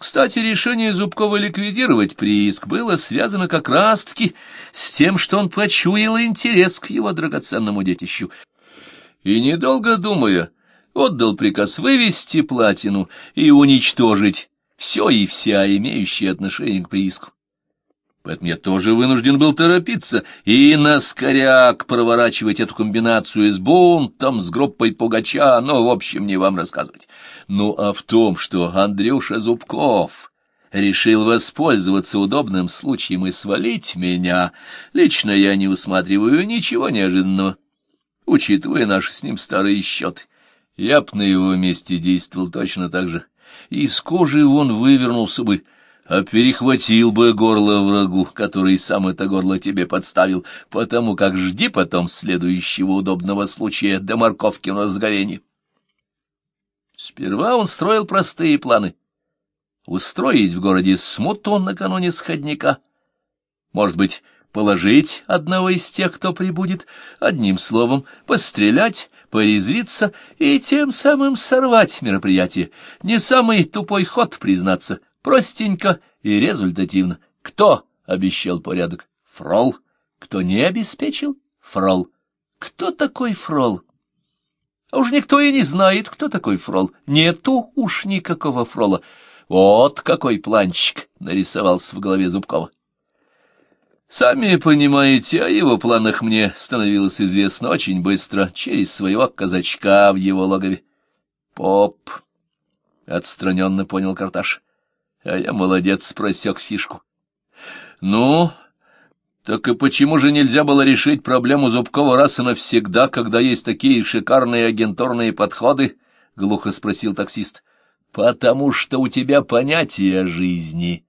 Кстати, решение Зубкова ликвидировать прииск было связано как раз-таки с тем, что он почуял интерес к его драгоценному детищу. И, недолго думая, отдал приказ вывести платину и уничтожить все и вся, имеющие отношение к прииску. Поэтому я тоже вынужден был торопиться и наскоряк проворачивать эту комбинацию с бунтом, с группой Пугача, но, в общем, не вам рассказывать. Ну, а в том, что Андрюша Зубков решил воспользоваться удобным случаем и свалить меня, лично я не усматриваю ничего неожиданного, учитывая наши с ним старые счеты. Я б на его месте действовал точно так же. Из кожи он вывернулся бы, — а перехватил бы горло врагу, который сам это горло тебе подставил, потому как жди потом следующего удобного случая до морковки на разговенье. Сперва он строил простые планы. Устроить в городе смуту накануне сходника. Может быть, положить одного из тех, кто прибудет, одним словом, пострелять, порезвиться и тем самым сорвать мероприятие. Не самый тупой ход, признаться — Простенько и результативно. Кто обещал порядок? Фрол. Кто не обеспечил? Фрол. Кто такой Фрол? А уж никто и не знает, кто такой Фрол. Нету уж никакого Фрола. Вот какой планчик нарисовался в голове Зубкова. Сами понимаете, о его планах мне становилось известно очень быстро, через своего казачка в его логове. Поп, — отстраненно понял Карташ. А я, молодец, просек фишку. Ну, так и почему же нельзя было решить проблему Зубкова раз и навсегда, когда есть такие шикарные агентурные подходы? — глухо спросил таксист. — Потому что у тебя понятия жизни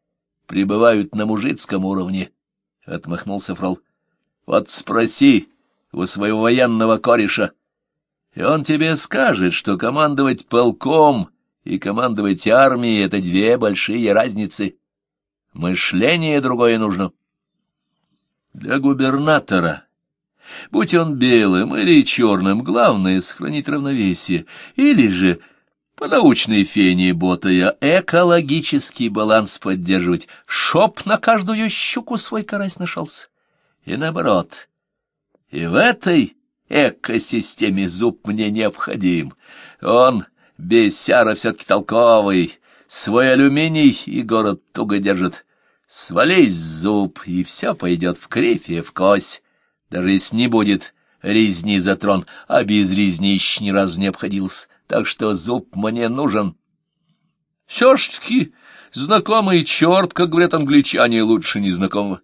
пребывают на мужицком уровне, — отмахнулся Фрол. — Вот спроси у своего военного кореша, и он тебе скажет, что командовать полком и командовать армией — это две большие разницы. Мышление другое нужно. Для губернатора, будь он белым или черным, главное — сохранить равновесие, или же, по научной фене ботая, экологический баланс поддерживать, шоп на каждую щуку свой карась нашелся. И наоборот. И в этой экосистеме зуб мне необходим. Он Бесяра все-таки толковый, свой алюминий и город туго держит. Свались зуб, и все пойдет в кривь в кось. Даже если не будет резни за трон, а без резни еще ни разу не обходился. Так что зуб мне нужен. Все ж таки знакомый черт, как говорят англичане, лучше незнакомого.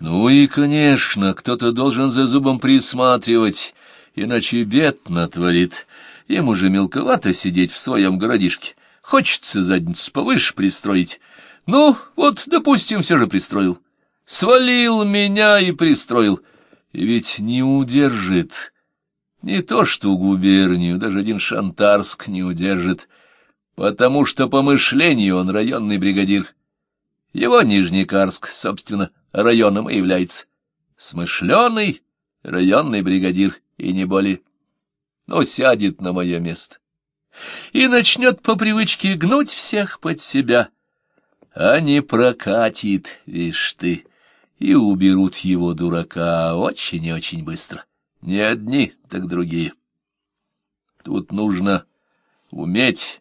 Ну и, конечно, кто-то должен за зубом присматривать, иначе бед натворит. Ему же мелковато сидеть в своем городишке. Хочется задницу повыше пристроить. Ну, вот, допустим, все же пристроил. Свалил меня и пристроил. И ведь не удержит. Не то что губернию, даже один Шантарск не удержит, потому что по мышлению он районный бригадир. Его Нижнекарск, собственно, районом и является. Смышленый районный бригадир, и не более но сядет на мое место и начнет по привычке гнуть всех под себя, а не прокатит, вишь ты, и уберут его дурака очень и очень быстро. Не одни, так другие. Тут нужно уметь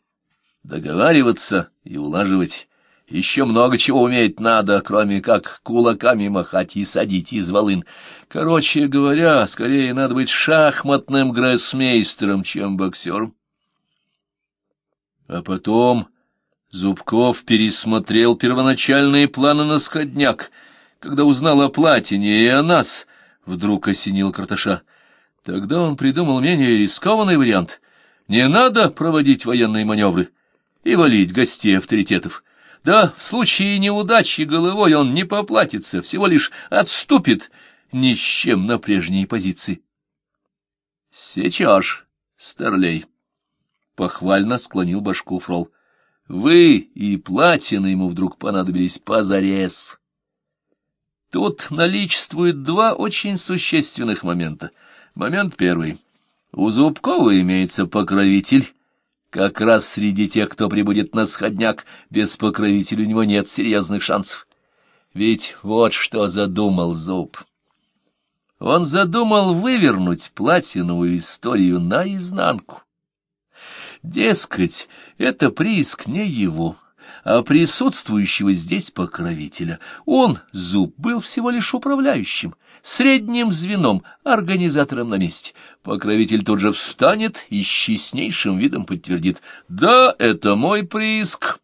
договариваться и улаживать. Еще много чего уметь надо, кроме как кулаками махать и садить из волын. Короче говоря, скорее надо быть шахматным гроссмейстером, чем боксером. А потом Зубков пересмотрел первоначальные планы на сходняк, когда узнал о платине и о нас, вдруг осенил Карташа. Тогда он придумал менее рискованный вариант. Не надо проводить военные маневры и валить гостей авторитетов. Да, в случае неудачи головой он не поплатится, всего лишь отступит ни с чем на прежние позиции. — Сечешь, старлей! — похвально склонил башку Фрол. — Вы и платины ему вдруг понадобились позарез. Тут наличествует два очень существенных момента. Момент первый. У Зубкова имеется покровитель, Как раз среди тех, кто прибудет на сходняк, без покровителя у него нет серьезных шансов. Ведь вот что задумал Зуб. Он задумал вывернуть платиновую историю наизнанку. Дескать, это прииск не его, а присутствующего здесь покровителя. Он, Зуб, был всего лишь управляющим, средним звеном, организатором на месте. Покровитель тут же встанет и с честнейшим видом подтвердит «Да, это мой прииск».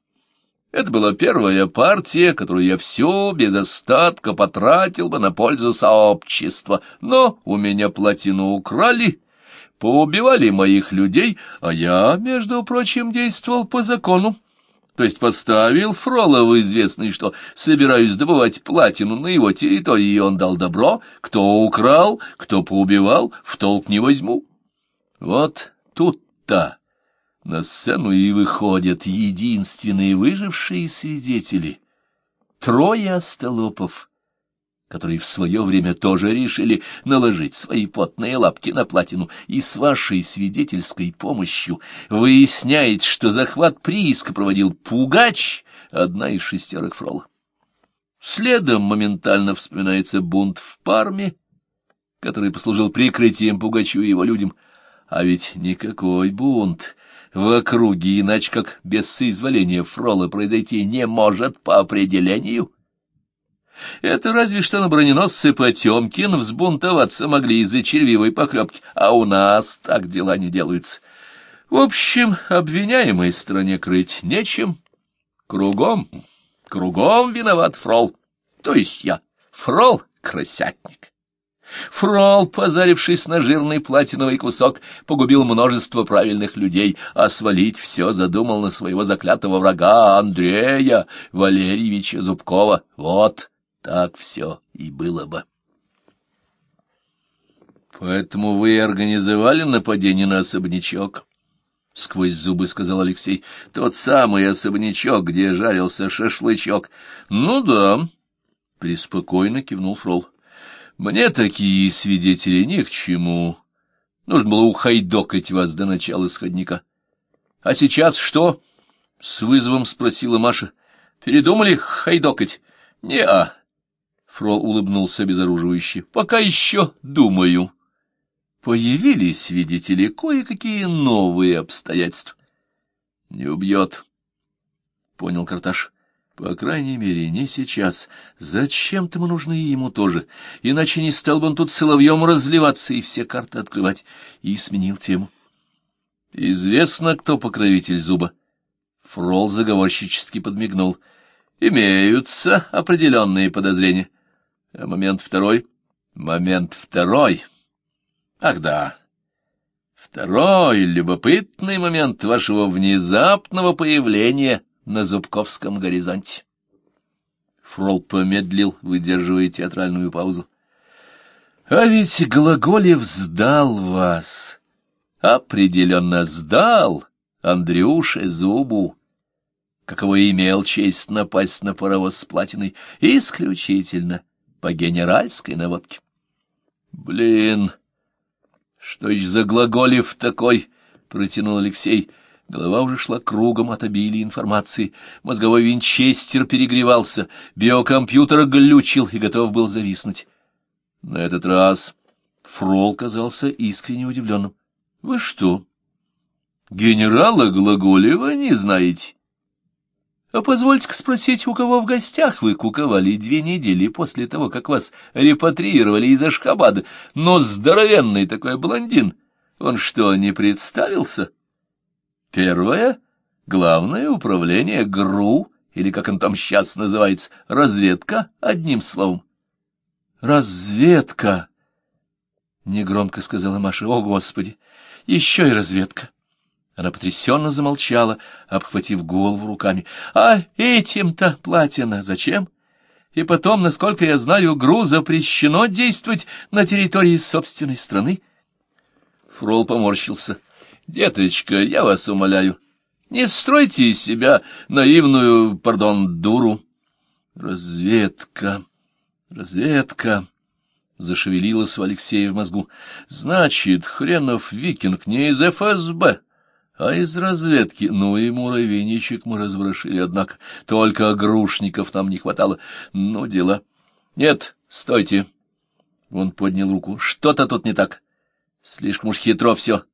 Это была первая партия, которую я все без остатка потратил бы на пользу сообщества, но у меня плотину украли, поубивали моих людей, а я, между прочим, действовал по закону то есть поставил Фрола в известность, что собираюсь добывать платину на его территории, и он дал добро, кто украл, кто поубивал, в толк не возьму. Вот тут-то на сцену и выходят единственные выжившие свидетели. Трое остолопов — которые в свое время тоже решили наложить свои потные лапки на платину, и с вашей свидетельской помощью выясняет, что захват прииска проводил Пугач, одна из шестерок фрола. Следом моментально вспоминается бунт в Парме, который послужил прикрытием Пугачу и его людям. А ведь никакой бунт в округе, иначе как без соизволения фрола произойти не может по определению. Это разве что на броненосце Потемкин взбунтоваться могли из-за червивой поклепки, а у нас так дела не делаются. В общем, обвиняемой стране крыть нечем. Кругом, кругом виноват Фрол, то есть я, Фрол — крысятник. Фрол, позарившись на жирный платиновый кусок, погубил множество правильных людей, а свалить все задумал на своего заклятого врага Андрея Валерьевича Зубкова. Вот так все и было бы. Поэтому вы и организовали нападение на особнячок, — сквозь зубы сказал Алексей. — Тот самый особнячок, где жарился шашлычок. — Ну да, — преспокойно кивнул Фрол. — Мне такие свидетели ни к чему. Нужно было ухайдокать вас до начала сходника. — А сейчас что? — с вызовом спросила Маша. — Передумали хайдокать? — Не-а. Фрол улыбнулся обезоруживающе. — Пока еще думаю. Появились, свидетели кое-какие новые обстоятельства. — Не убьет, — понял Карташ. — По крайней мере, не сейчас. Зачем-то мы нужны ему тоже, иначе не стал бы он тут соловьем разливаться и все карты открывать. И сменил тему. — Известно, кто покровитель зуба. Фрол заговорщически подмигнул. — Имеются определенные подозрения. — а момент второй? Момент второй. Ах да. Второй любопытный момент вашего внезапного появления на Зубковском горизонте. Фрол помедлил, выдерживая театральную паузу. А ведь Глаголев сдал вас. Определенно сдал Андрюше Зубу каково имел честь напасть на паровоз с платиной, исключительно по генеральской наводке. Блин, что ж за глаголев такой? Протянул Алексей. Голова уже шла кругом от обилия информации. Мозговой винчестер перегревался, биокомпьютер глючил и готов был зависнуть. На этот раз Фрол казался искренне удивленным. — Вы что, генерала Глаголева не знаете? А позвольте-ка спросить, у кого в гостях вы куковали две недели после того, как вас репатриировали из Ашхабада? Но здоровенный такой блондин, он что, не представился? Первое — главное управление ГРУ, или как он там сейчас называется, разведка, одним словом. «Разведка!» — негромко сказала Маша. «О, Господи! Еще и разведка!» Она потрясенно замолчала, обхватив голову руками. — А этим-то платина зачем? И потом, насколько я знаю, ГРУ запрещено действовать на территории собственной страны. Фрол поморщился. — Деточка, я вас умоляю, не стройте из себя наивную, пардон, дуру. — Разведка, разведка... Зашевелилась у Алексея в мозгу. Значит, хренов викинг не из ФСБ, А из разведки, ну и муравейничек мы разворошили, однако. Только грушников нам не хватало. Ну, дела. Нет, стойте. Он поднял руку. Что-то тут не так. Слишком уж хитро все.